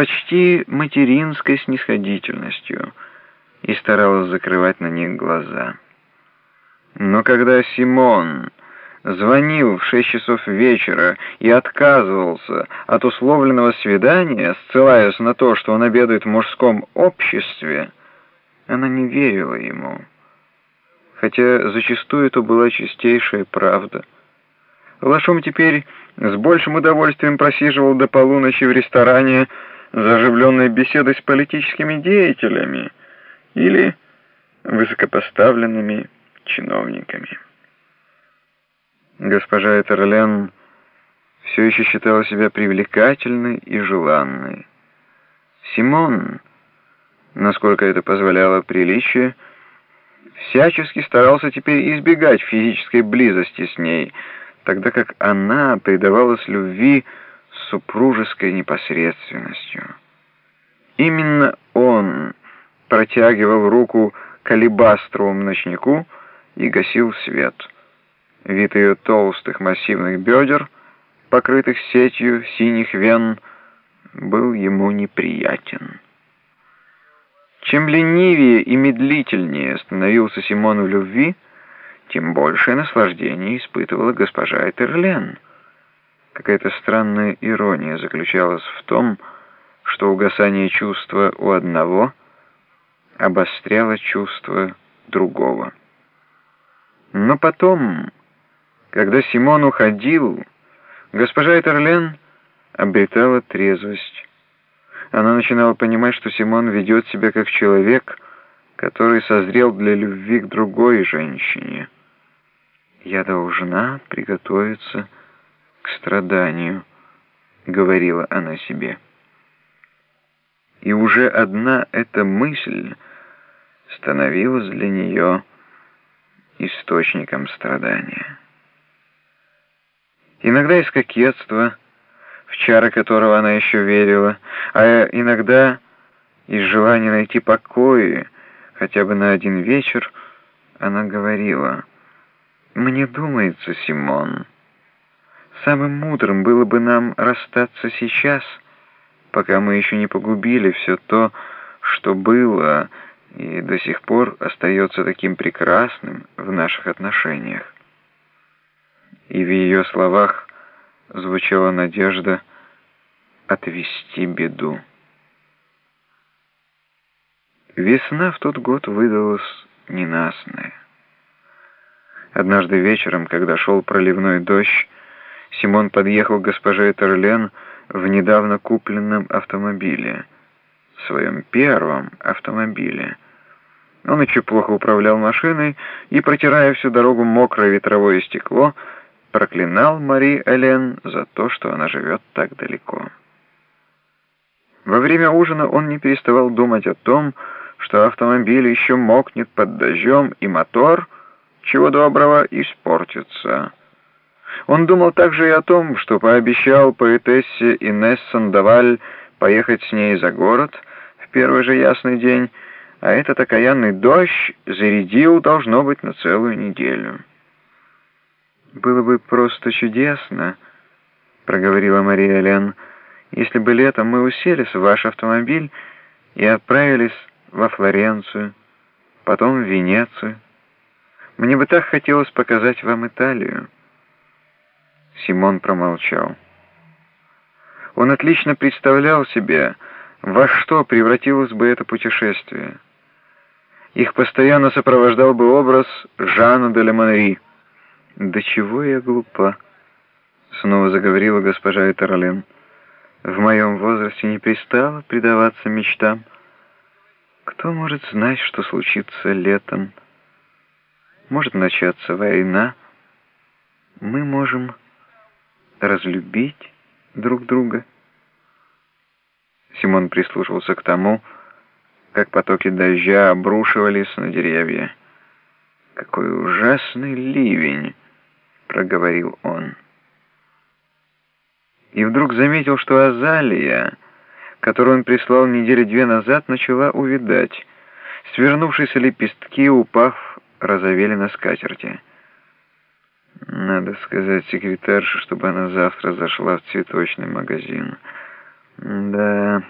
почти материнской снисходительностью и старалась закрывать на них глаза. Но когда Симон звонил в шесть часов вечера и отказывался от условленного свидания, ссылаясь на то, что он обедает в мужском обществе, она не верила ему. Хотя зачастую это была чистейшая правда. Лашом теперь с большим удовольствием просиживал до полуночи в ресторане за оживленной беседой с политическими деятелями или высокопоставленными чиновниками. Госпожа Этерлен все еще считала себя привлекательной и желанной. Симон, насколько это позволяло приличие, всячески старался теперь избегать физической близости с ней, тогда как она предавалась любви супружеской непосредственностью. Именно он протягивал руку к алебастровому ночнику и гасил свет. Вид ее толстых массивных бедер, покрытых сетью синих вен, был ему неприятен. Чем ленивее и медлительнее становился Симон в любви, тем большее наслаждение испытывала госпожа Этерлен. Какая-то странная ирония заключалась в том, что угасание чувства у одного обостряло чувство другого. Но потом, когда Симон уходил, госпожа Этерлен обретала трезвость. Она начинала понимать, что Симон ведет себя как человек, который созрел для любви к другой женщине. «Я должна приготовиться к страданию», — говорила она себе. И уже одна эта мысль становилась для нее источником страдания. Иногда из кокетства, в чары которого она еще верила, а иногда из желания найти покой хотя бы на один вечер, она говорила — «Мне думается, Симон, самым мудрым было бы нам расстаться сейчас, пока мы еще не погубили все то, что было и до сих пор остается таким прекрасным в наших отношениях». И в ее словах звучала надежда отвести беду. Весна в тот год выдалась ненастная. Однажды вечером, когда шел проливной дождь, Симон подъехал к госпоже Терлен в недавно купленном автомобиле, своем первом автомобиле. Он еще плохо управлял машиной и, протирая всю дорогу мокрое ветровое стекло, проклинал Мари Элен за то, что она живет так далеко. Во время ужина он не переставал думать о том, что автомобиль еще мокнет под дождем, и мотор — чего доброго испортится. Он думал также и о том, что пообещал поэтессе Инесс Сандаваль поехать с ней за город в первый же ясный день, а этот окаянный дождь зарядил, должно быть, на целую неделю. «Было бы просто чудесно», — проговорила Мария Лен, «если бы летом мы уселись в ваш автомобиль и отправились во Флоренцию, потом в Венецию». Мне бы так хотелось показать вам Италию». Симон промолчал. Он отлично представлял себе, во что превратилось бы это путешествие. Их постоянно сопровождал бы образ Жана де Лемонри. «Да чего я глупа!» — снова заговорила госпожа Этеролен. «В моем возрасте не пристало предаваться мечтам. Кто может знать, что случится летом?» может начаться война, мы можем разлюбить друг друга. Симон прислушался к тому, как потоки дождя обрушивались на деревья. «Какой ужасный ливень!» — проговорил он. И вдруг заметил, что Азалия, которую он прислал недели две назад, начала увидать. Свернувшиеся лепестки, упав розовели на скатерти. Надо сказать секретарше, чтобы она завтра зашла в цветочный магазин. Да...